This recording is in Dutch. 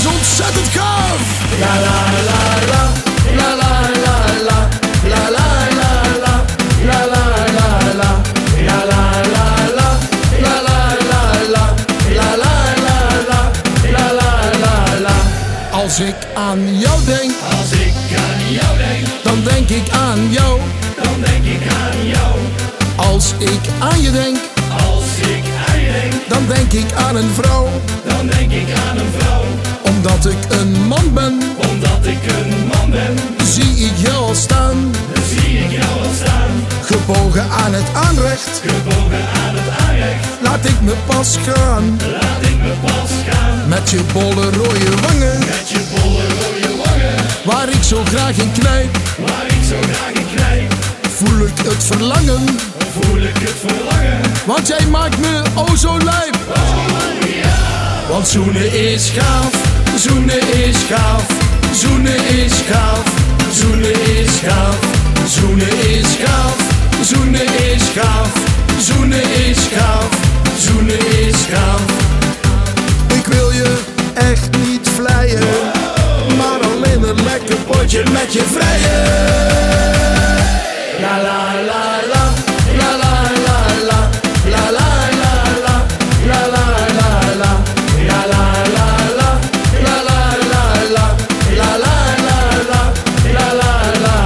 is ontzettend gaaf. La la la la, la la la la, la la la la, la la la la, la la la la, la la la la, la la la la, la la la la. Als ik aan jou denk, Als ik aan jou denk, dan denk ik aan jou. dan denk ik aan jou. Als ik aan je denk, Als ik aan je denk, dan denk ik aan een vrouw. Omdat ik een man ben, Omdat ik een man ben, zie ik jou al staan. zie ik jou al staan. Gebogen aan het aanrecht, Gebogen aan het aanrecht, laat ik me pas gaan. laat ik me pas gaan. Met je bolle rode wangen, Met je bolle rode wangen, waar ik zo graag in knijp. waar ik zo graag in knijp. Voel ik het verlangen, Voel ik het verlangen, want jij maakt me oh zo lijp. Want zoenen is gaaf, zoenen is gaaf, zoenen is gaaf, zoenen is gaaf, zoenen is gaaf, zoenen is gaaf, zoenen is gaaf, zoenen is gaaf. Ik wil je echt niet vleien, maar alleen een lekker potje met je vrijen.